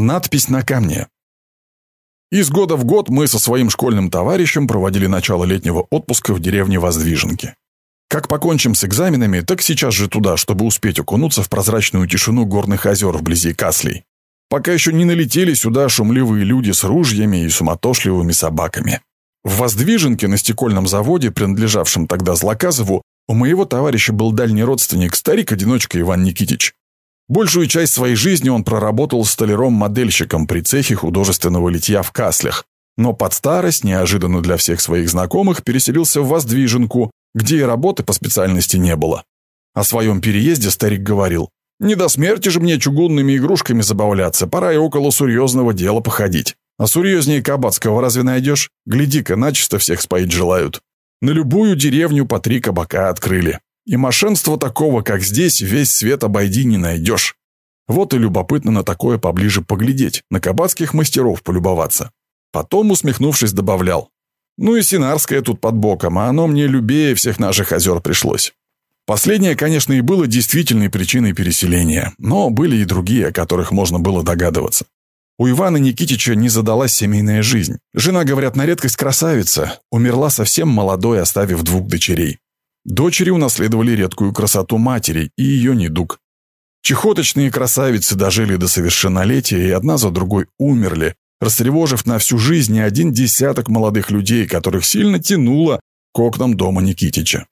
Надпись на камне. Из года в год мы со своим школьным товарищем проводили начало летнего отпуска в деревне Воздвиженки. Как покончим с экзаменами, так сейчас же туда, чтобы успеть окунуться в прозрачную тишину горных озер вблизи Каслей. Пока еще не налетели сюда шумливые люди с ружьями и суматошливыми собаками. В Воздвиженке на стекольном заводе, принадлежавшем тогда Злоказову, у моего товарища был дальний родственник, старик-одиночка Иван Никитич. Большую часть своей жизни он проработал столяром-модельщиком при цехе художественного литья в Каслях, но под старость, неожиданно для всех своих знакомых, переселился в Воздвиженку, где и работы по специальности не было. О своем переезде старик говорил, «Не до смерти же мне чугунными игрушками забавляться, пора и около серьезного дела походить. А серьезнее Кабацкого разве найдешь? Гляди-ка, начисто всех споить желают. На любую деревню по три кабака открыли. И мошенства такого, как здесь, весь свет обойди не найдешь. Вот и любопытно на такое поближе поглядеть, на кабацких мастеров полюбоваться. Потом, усмехнувшись, добавлял. Ну и Синарское тут под боком, а оно мне любее всех наших озер пришлось. Последнее, конечно, и было действительной причиной переселения, но были и другие, о которых можно было догадываться. У Ивана Никитича не задалась семейная жизнь. Жена, говорят, на редкость красавица, умерла совсем молодой, оставив двух дочерей. Дочери унаследовали редкую красоту матери и ее недуг. Чехоточные красавицы дожили до совершеннолетия и одна за другой умерли, растревожив на всю жизнь не один десяток молодых людей, которых сильно тянуло к окнам дома Никитича.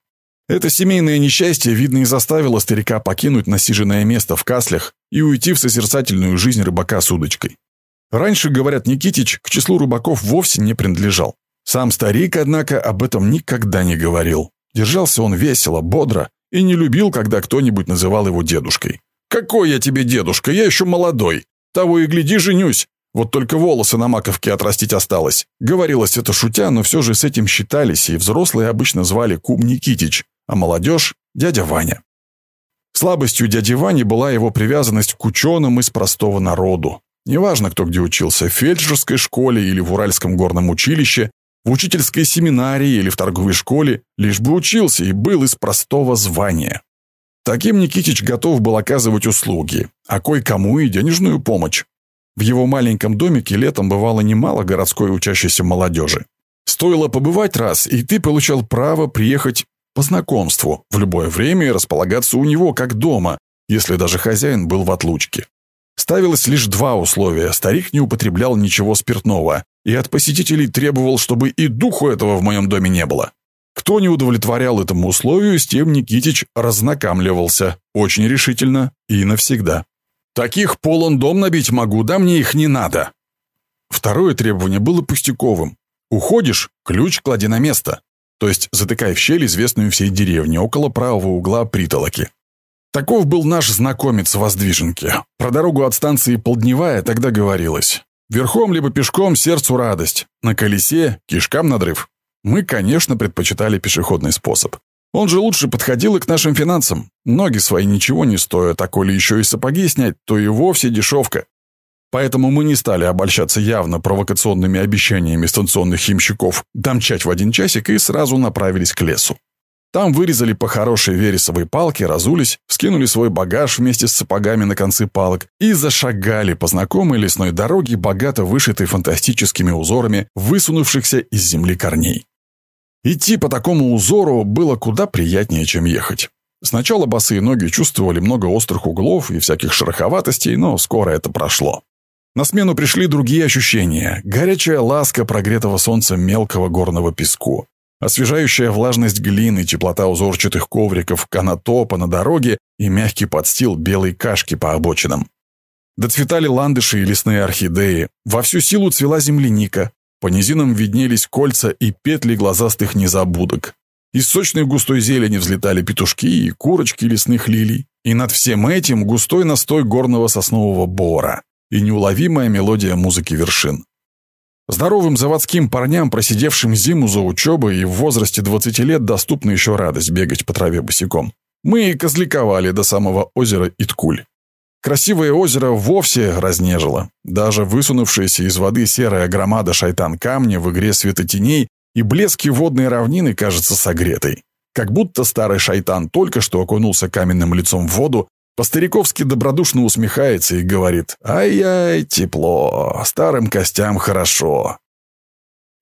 Это семейное несчастье, видно, и заставило старика покинуть насиженное место в Каслях и уйти в созерцательную жизнь рыбака с удочкой. Раньше, говорят, Никитич к числу рыбаков вовсе не принадлежал. Сам старик, однако, об этом никогда не говорил. Держался он весело, бодро и не любил, когда кто-нибудь называл его дедушкой. «Какой я тебе дедушка? Я еще молодой. Того и гляди, женюсь. Вот только волосы на маковке отрастить осталось». Говорилось это шутя, но все же с этим считались, и взрослые обычно звали Кум Никитич, а молодежь – дядя Ваня. Слабостью дяди Вани была его привязанность к ученым из простого народу. Неважно, кто где учился, в фельдшерской школе или в Уральском горном училище, в учительской семинарии или в торговой школе, лишь бы учился и был из простого звания. Таким Никитич готов был оказывать услуги, а кое-кому и денежную помощь. В его маленьком домике летом бывало немало городской учащейся молодежи. Стоило побывать раз, и ты получал право приехать по знакомству в любое время и располагаться у него как дома, если даже хозяин был в отлучке. Ставилось лишь два условия. Старик не употреблял ничего спиртного, и от посетителей требовал, чтобы и духу этого в моем доме не было. Кто не удовлетворял этому условию, с тем Никитич разнакамливался, очень решительно и навсегда. «Таких полон дом набить могу, да мне их не надо». Второе требование было пустяковым. «Уходишь, ключ клади на место». То есть затыкай в щель, известную всей деревне, около правого угла притолоки. Таков был наш знакомец в Воздвиженке. Про дорогу от станции Полдневая тогда говорилось. Верхом либо пешком сердцу радость, на колесе кишкам надрыв. Мы, конечно, предпочитали пешеходный способ. Он же лучше подходил и к нашим финансам. Ноги свои ничего не стоят, а коли еще и сапоги снять, то и вовсе дешевка. Поэтому мы не стали обольщаться явно провокационными обещаниями станционных химщиков домчать в один часик и сразу направились к лесу. Там вырезали по хорошей вересовой палке, разулись, вскинули свой багаж вместе с сапогами на концы палок и зашагали по знакомой лесной дороге, богато вышитой фантастическими узорами высунувшихся из земли корней. Идти по такому узору было куда приятнее, чем ехать. Сначала босые ноги чувствовали много острых углов и всяких шероховатостей, но скоро это прошло. На смену пришли другие ощущения. Горячая ласка прогретого солнцем мелкого горного песку. Освежающая влажность глины, теплота узорчатых ковриков, канатопа на дороге и мягкий подстил белой кашки по обочинам. Доцветали ландыши и лесные орхидеи, во всю силу цвела земляника, по низинам виднелись кольца и петли глазастых незабудок. Из сочной густой зелени взлетали петушки и курочки лесных лилий, и над всем этим густой настой горного соснового бора и неуловимая мелодия музыки вершин. Здоровым заводским парням, просидевшим зиму за учебой и в возрасте 20 лет доступна еще радость бегать по траве босиком. Мы и козликовали до самого озера Иткуль. Красивое озеро вовсе разнежило. Даже высунувшаяся из воды серая громада шайтан камня в игре светотеней и блески водной равнины кажется согретой. Как будто старый шайтан только что окунулся каменным лицом в воду По-стариковски добродушно усмехается и говорит «Ай-яй, тепло, старым костям хорошо».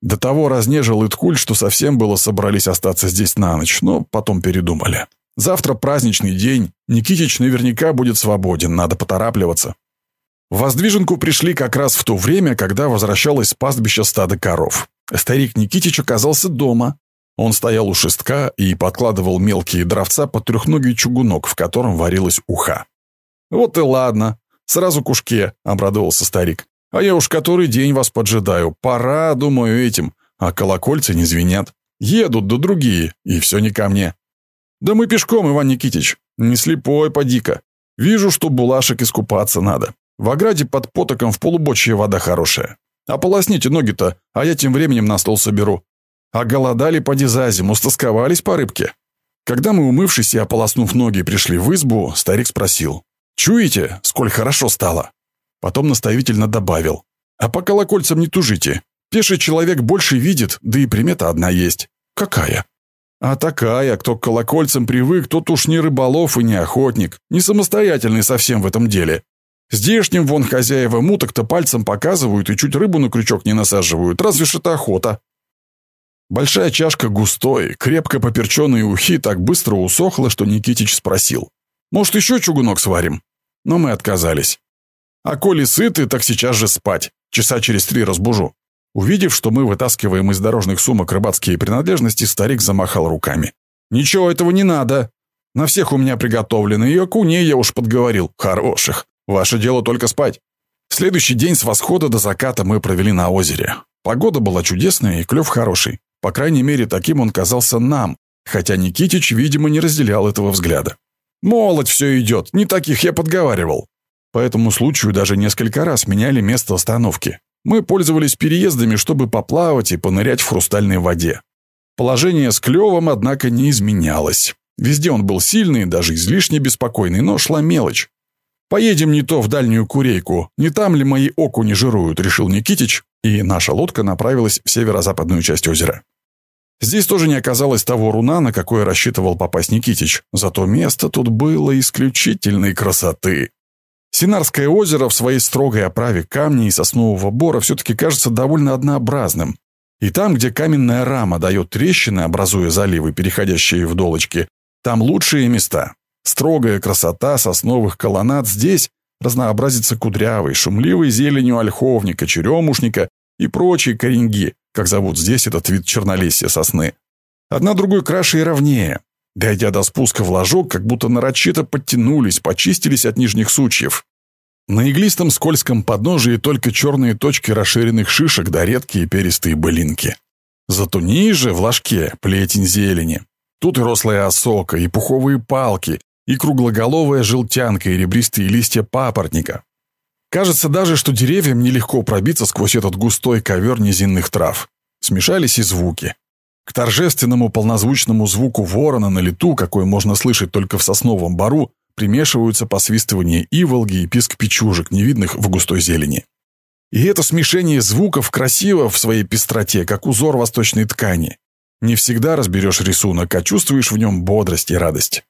До того разнежил Иткуль, что совсем было собрались остаться здесь на ночь, но потом передумали. Завтра праздничный день, Никитич наверняка будет свободен, надо поторапливаться. В Воздвиженку пришли как раз в то время, когда возвращалось с пастбища стадо коров. Старик Никитич оказался дома. Он стоял у шестка и подкладывал мелкие дровца под трехногий чугунок, в котором варилась уха. «Вот и ладно. Сразу к ушке», — обрадовался старик. «А я уж который день вас поджидаю. Пора, думаю, этим. А колокольцы не звенят. Едут, да другие, и все не ко мне». «Да мы пешком, Иван Никитич. Не слепой, поди-ка. Вижу, что булашек искупаться надо. В ограде под потоком в полубочье вода хорошая. Ополосните ноги-то, а я тем временем на стол соберу. А голодали поди за зиму, стосковались по рыбке. Когда мы, умывшись и ополоснув ноги, пришли в избу, старик спросил. «Чуете, сколь хорошо стало?» Потом наставительно добавил. «А по колокольцам не тужите. Пеший человек больше видит, да и примета одна есть. Какая?» «А такая, кто к колокольцам привык, тот уж не рыболов и не охотник, не самостоятельный совсем в этом деле. Здешним вон хозяева муток-то пальцем показывают и чуть рыбу на крючок не насаживают, разве ж это охота. Большая чашка густой, крепко поперченной ухи так быстро усохла, что Никитич спросил. «Может, еще чугунок сварим?» Но мы отказались. «А коли сыты, так сейчас же спать. Часа через три разбужу». Увидев, что мы вытаскиваем из дорожных сумок рыбацкие принадлежности, старик замахал руками. «Ничего этого не надо. На всех у меня приготовлено, и окуней я уж подговорил. Хороших. Ваше дело только спать. Следующий день с восхода до заката мы провели на озере. Погода была чудесная и клев хороший. По крайней мере, таким он казался нам, хотя Никитич, видимо, не разделял этого взгляда. «Молодь все идет, не таких я подговаривал». По этому случаю даже несколько раз меняли место остановки. Мы пользовались переездами, чтобы поплавать и понырять в хрустальной воде. Положение с клевом, однако, не изменялось. Везде он был сильный, даже излишне беспокойный, но шла мелочь. «Поедем не то в дальнюю Курейку, не там ли мои окуни жируют», — решил Никитич, и наша лодка направилась в северо-западную часть озера. Здесь тоже не оказалось того руна, на какое рассчитывал попасть Никитич, зато место тут было исключительной красоты. Синарское озеро в своей строгой оправе камней и соснового бора все-таки кажется довольно однообразным. И там, где каменная рама дает трещины, образуя заливы, переходящие в долочки, там лучшие места. Строгая красота сосновых колоннад здесь разнообразится кудрявой, шумливой зеленью ольховника, черемушника и прочей кореньги, как зовут здесь этот вид чернолесья сосны. Одна другой краше и ровнее. Дойдя до спуска в ложок, как будто нарочито подтянулись, почистились от нижних сучьев. На иглистом скользком подножии только черные точки расширенных шишек да редкие перистые былинки. Зато ниже, в ложке, плетень зелени. Тут и рослая осока, и пуховые палки, и круглоголовая желтянка, и ребристые листья папоротника. Кажется даже, что деревьям нелегко пробиться сквозь этот густой ковер низинных трав. Смешались и звуки. К торжественному полнозвучному звуку ворона на лету, какой можно слышать только в сосновом бару, примешиваются посвистывание иволги и писк печужек, невидных в густой зелени. И это смешение звуков красиво в своей пестроте, как узор восточной ткани. Не всегда разберешь рисунок, а чувствуешь в нем бодрость и радость.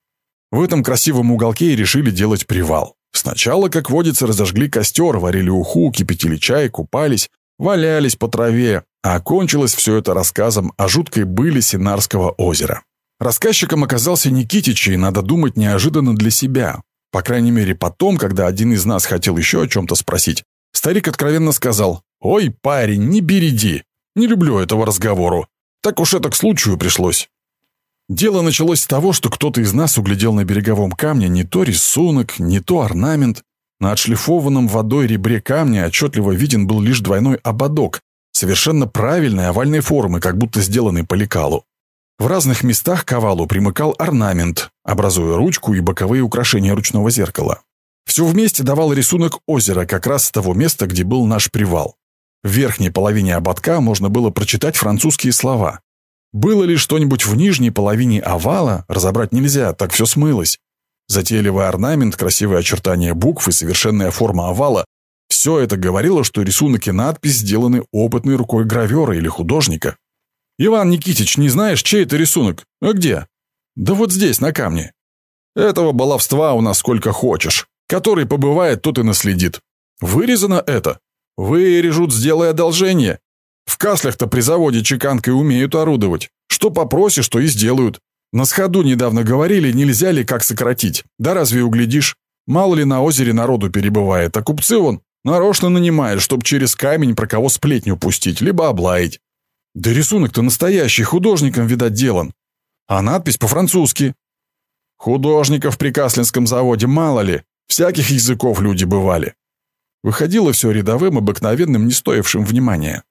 В этом красивом уголке и решили делать привал. Сначала, как водится, разожгли костер, варили уху, кипятили чай, купались, валялись по траве, а окончилось все это рассказом о жуткой были Синарского озера. Рассказчиком оказался Никитич, и, надо думать, неожиданно для себя. По крайней мере, потом, когда один из нас хотел еще о чем-то спросить, старик откровенно сказал «Ой, парень, не береди, не люблю этого разговору. Так уж это к случаю пришлось». Дело началось с того, что кто-то из нас углядел на береговом камне не то рисунок, не то орнамент. На отшлифованном водой ребре камня отчетливо виден был лишь двойной ободок, совершенно правильной овальной формы, как будто сделанный по лекалу. В разных местах к овалу примыкал орнамент, образуя ручку и боковые украшения ручного зеркала. Все вместе давал рисунок озера как раз с того места, где был наш привал. В верхней половине ободка можно было прочитать французские слова было ли что-нибудь в нижней половине овала, разобрать нельзя, так все смылось. Затейливый орнамент, красивые очертания букв и совершенная форма овала – все это говорило, что рисунок и надпись сделаны опытной рукой гравера или художника. «Иван Никитич, не знаешь, чей это рисунок? А где?» «Да вот здесь, на камне». Этого баловства у нас сколько хочешь. Который побывает, тот и наследит. Вырезано это. Вырежут, сделай одолжение. В каслях-то при заводе чеканкой умеют орудовать. Что попросишь, то и сделают. На сходу недавно говорили, нельзя ли как сократить. Да разве углядишь? Мало ли на озере народу перебывает, а купцы вон нарочно нанимают, чтоб через камень про кого сплетню пустить, либо облаять. Да рисунок-то настоящий, художником, видать, делан. А надпись по-французски. Художников при Каслинском заводе мало ли, всяких языков люди бывали. Выходило все рядовым, обыкновенным, не стоившим внимания.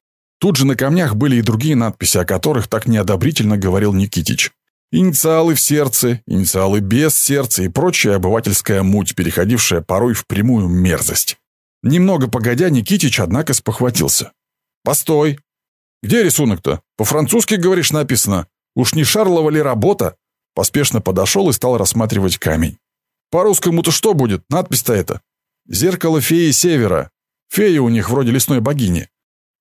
Тут же на камнях были и другие надписи, о которых так неодобрительно говорил Никитич. Инициалы в сердце, инициалы без сердца и прочая обывательская муть, переходившая порой в прямую мерзость. Немного погодя, Никитич, однако, спохватился. «Постой! Где рисунок-то? По-французски, говоришь, написано. Уж не Шарлова ли работа?» Поспешно подошел и стал рассматривать камень. «По-русскому-то что будет? Надпись-то это. Зеркало феи Севера. Фея у них вроде лесной богини.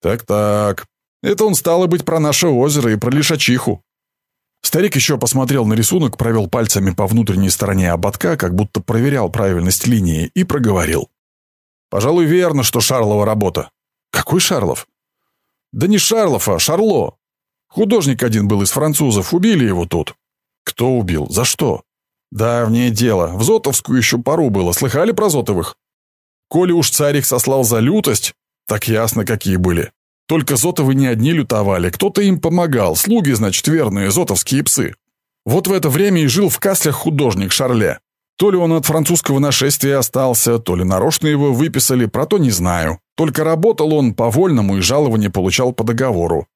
Так-так. Это он стало быть про наше озеро и про лишачиху. Старик еще посмотрел на рисунок, провел пальцами по внутренней стороне ободка, как будто проверял правильность линии, и проговорил. «Пожалуй, верно, что Шарлова работа». «Какой Шарлов?» «Да не Шарлов, а Шарло. Художник один был из французов, убили его тут». «Кто убил? За что?» «Давнее дело. В Зотовскую еще пару было. Слыхали про Зотовых?» «Коли уж царь их сослал за лютость, так ясно, какие были. Только Зотовы не одни лютовали, кто-то им помогал, слуги, значит, верные, зотовские псы. Вот в это время и жил в Каслях художник Шарле. То ли он от французского нашествия остался, то ли нарочно его выписали, про то не знаю. Только работал он по-вольному и жалование получал по договору.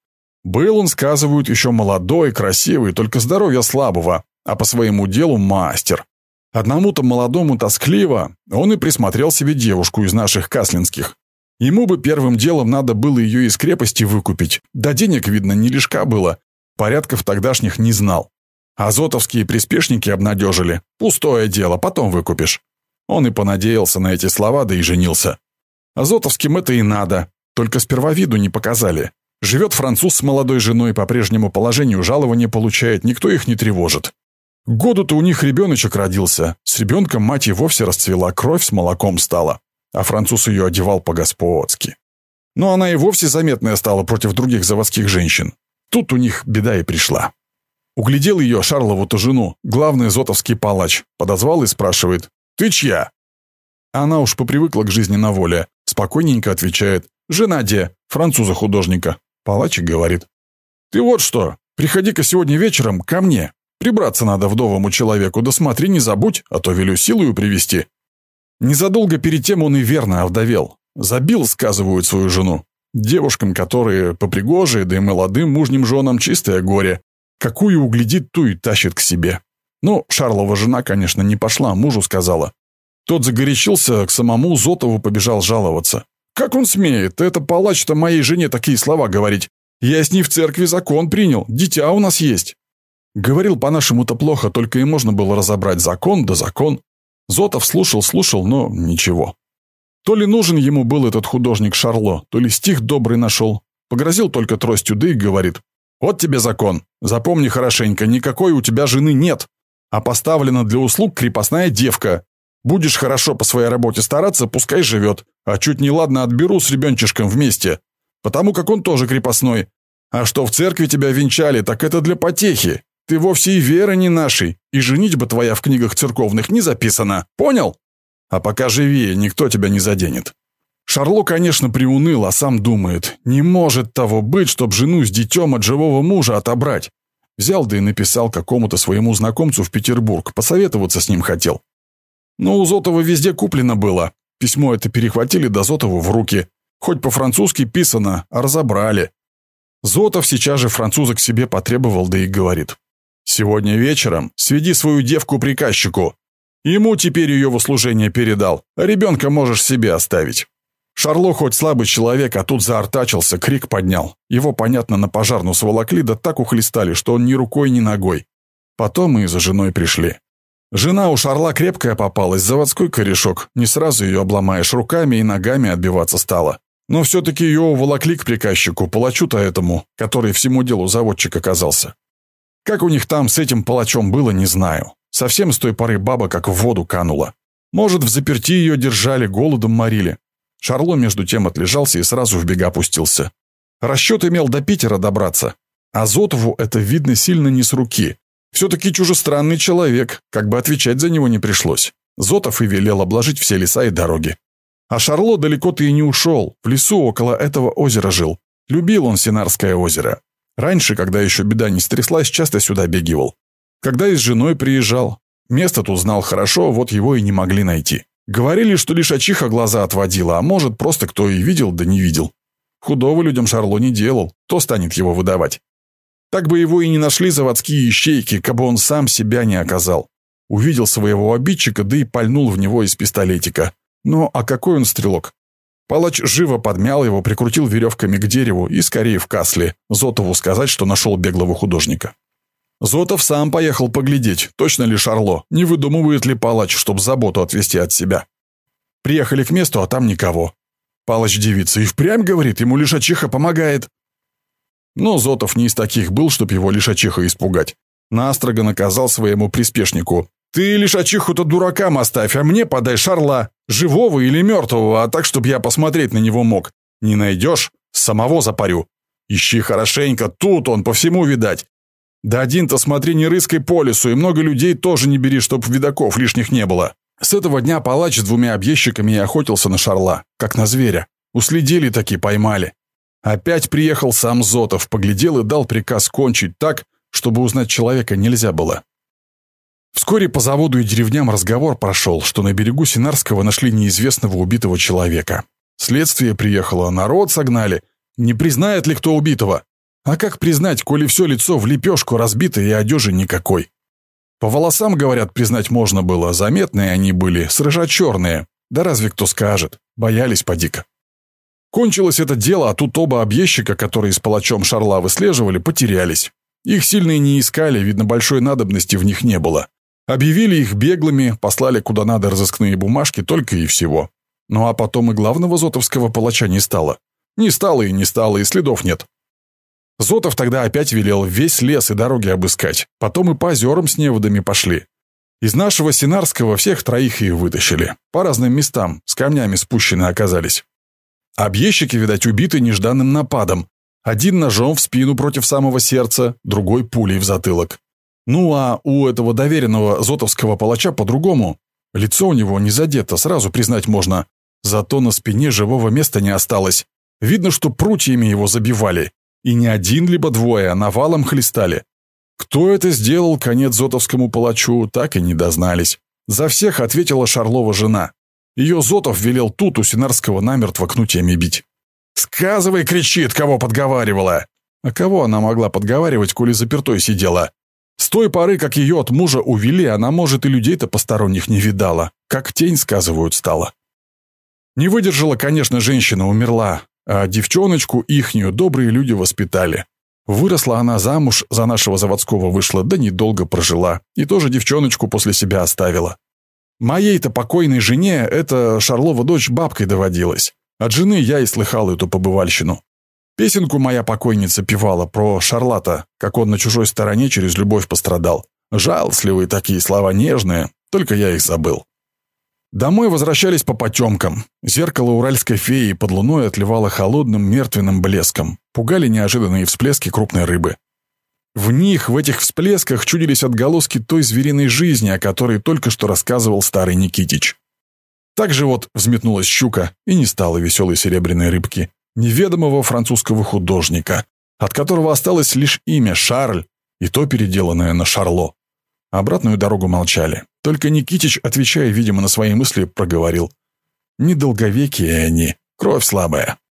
Был он, сказывают, еще молодой, красивый, только здоровья слабого, а по своему делу мастер. Одному-то молодому тоскливо, он и присмотрел себе девушку из наших каслинских. Ему бы первым делом надо было ее из крепости выкупить. Да денег, видно, не лишка было. Порядков тогдашних не знал. Азотовские приспешники обнадежили. Пустое дело, потом выкупишь. Он и понадеялся на эти слова, да и женился. Азотовским это и надо, только сперва виду не показали. Живет француз с молодой женой, по прежнему положению жалования получает, никто их не тревожит. Году-то у них ребеночек родился. С ребенком мать и вовсе расцвела, кровь с молоком стала а француз ее одевал по-господски. Но она и вовсе заметная стала против других заводских женщин. Тут у них беда и пришла. Углядел ее, Шарлову-то жену, главный зотовский палач, подозвал и спрашивает «Ты чья?» Она уж попривыкла к жизни на воле, спокойненько отвечает «Жена де, француза-художника». Палачик говорит «Ты вот что, приходи-ка сегодня вечером ко мне. Прибраться надо вдовому человеку, да смотри, не забудь, а то велю силою привести Незадолго перед тем он и верно овдовел. Забил, сказывают, свою жену. Девушкам, которые попригожие, да и молодым мужним женам чистое горе. Какую углядит, ту и тащит к себе. Ну, Шарлова жена, конечно, не пошла, мужу сказала. Тот загорячился, к самому Зотову побежал жаловаться. «Как он смеет? Это палач-то моей жене такие слова говорить. Я с ней в церкви закон принял, дитя у нас есть». Говорил по-нашему-то плохо, только и можно было разобрать закон да закон. Зотов слушал, слушал, но ничего. То ли нужен ему был этот художник Шарло, то ли стих добрый нашел. Погрозил только тростью, да и говорит. «Вот тебе закон. Запомни хорошенько, никакой у тебя жены нет, а поставлена для услуг крепостная девка. Будешь хорошо по своей работе стараться, пускай живет, а чуть не ладно отберу с ребенчишком вместе, потому как он тоже крепостной. А что в церкви тебя венчали, так это для потехи. Ты вовсе и вера не нашей, и женитьба твоя в книгах церковных не записана. Понял? А пока живи, никто тебя не заденет». Шарло, конечно, приуныл, а сам думает, не может того быть, чтоб жену с детем от живого мужа отобрать. Взял да и написал какому-то своему знакомцу в Петербург, посоветоваться с ним хотел. Но у Зотова везде куплено было. Письмо это перехватили до Зотову в руки. Хоть по-французски писано, а разобрали. Зотов сейчас же француза к себе потребовал, да и говорит. Сегодня вечером сведи свою девку приказчику. Ему теперь ее в услужение передал, ребенка можешь себе оставить. Шарло хоть слабый человек, а тут заортачился, крик поднял. Его, понятно, на пожарну сволокли, да так ухлестали, что он ни рукой, ни ногой. Потом мы за женой пришли. Жена у Шарла крепкая попалась, заводской корешок. Не сразу ее обломаешь, руками и ногами отбиваться стала. Но все-таки ее уволокли к приказчику, палачу-то этому, который всему делу заводчик оказался. Как у них там с этим палачом было, не знаю. Совсем с той поры баба как в воду канула. Может, в заперти ее держали, голодом морили. Шарло между тем отлежался и сразу в бега пустился. Расчет имел до Питера добраться. А Зотову это видно сильно не с руки. Все-таки чужестранный человек, как бы отвечать за него не пришлось. Зотов и велел обложить все леса и дороги. А Шарло далеко-то и не ушел, в лесу около этого озера жил. Любил он Синарское озеро. Раньше, когда еще беда не стряслась, часто сюда бегивал. Когда и с женой приезжал. Место тут знал хорошо, вот его и не могли найти. Говорили, что лишь очиха глаза отводила, а может, просто кто и видел, да не видел. Худого людям Шарло не делал, кто станет его выдавать. Так бы его и не нашли заводские ищейки, кабы он сам себя не оказал. Увидел своего обидчика, да и пальнул в него из пистолетика. Но а какой он стрелок? Палач живо подмял его, прикрутил веревками к дереву и скорее в касле, Зотову сказать, что нашел беглого художника. Зотов сам поехал поглядеть, точно ли Шарло, не выдумывает ли палач, чтобы заботу отвести от себя. Приехали к месту, а там никого. Палач девица и впрямь говорит, ему лишачиха помогает. Но Зотов не из таких был, чтоб его лишачиха испугать. Настрого наказал своему приспешнику. «Ты лишачиху-то дуракам оставь, а мне подай шарла, живого или мертвого, а так, чтоб я посмотреть на него мог. Не найдешь? Самого запарю. Ищи хорошенько, тут он, по всему видать. Да один-то смотри, не рыской по лесу, и много людей тоже не бери, чтоб видаков лишних не было». С этого дня палач с двумя объездчиками и охотился на шарла, как на зверя. Уследили таки, поймали. Опять приехал сам Зотов, поглядел и дал приказ кончить так, чтобы узнать человека нельзя было. Вскоре по заводу и деревням разговор прошел, что на берегу Синарского нашли неизвестного убитого человека. Следствие приехало, народ согнали. Не признает ли кто убитого? А как признать, коли все лицо в лепешку разбито и одежи никакой? По волосам, говорят, признать можно было, заметные они были, срыжа-черные. Да разве кто скажет? Боялись подика. Кончилось это дело, а тут оба объездчика, которые с палачом Шарла выслеживали, потерялись. Их сильно и не искали, видно, большой надобности в них не было. Объявили их беглыми, послали куда надо разыскные бумажки, только и всего. Ну а потом и главного зотовского палача не стало. Не стало и не стало, и следов нет. Зотов тогда опять велел весь лес и дороги обыскать. Потом и по озерам с неводами пошли. Из нашего Синарского всех троих и вытащили. По разным местам, с камнями спущены оказались. Объездчики, видать, убиты нежданным нападом. Один ножом в спину против самого сердца, другой пулей в затылок. Ну а у этого доверенного зотовского палача по-другому. Лицо у него не задето, сразу признать можно. Зато на спине живого места не осталось. Видно, что прутьями его забивали. И не один, либо двое, а навалом хлестали. Кто это сделал, конец зотовскому палачу, так и не дознались. За всех ответила Шарлова жена. Ее Зотов велел тут у Синарского намертво кнутьями бить. «Сказывай!» — кричит, кого подговаривала. А кого она могла подговаривать, коли запертой сидела? С той поры, как ее от мужа увели, она, может, и людей-то посторонних не видала. Как тень, сказывают, стала. Не выдержала, конечно, женщина, умерла. А девчоночку ихнюю добрые люди воспитали. Выросла она замуж, за нашего заводского вышла, да недолго прожила. И тоже девчоночку после себя оставила. Моей-то покойной жене эта Шарлова дочь бабкой доводилась. От жены я и слыхал эту побывальщину. Песенку моя покойница певала про Шарлата, как он на чужой стороне через любовь пострадал. Жалостливые такие слова нежные, только я их забыл. Домой возвращались по потемкам. Зеркало уральской феи под луной отливало холодным мертвенным блеском. Пугали неожиданные всплески крупной рыбы. В них, в этих всплесках, чудились отголоски той звериной жизни, о которой только что рассказывал старый Никитич. Так же вот взметнулась щука, и не стало веселой серебряной рыбки, неведомого французского художника, от которого осталось лишь имя Шарль, и то переделанное на Шарло. Обратную дорогу молчали. Только Никитич, отвечая, видимо, на свои мысли, проговорил. «Недолговекие они, кровь слабая».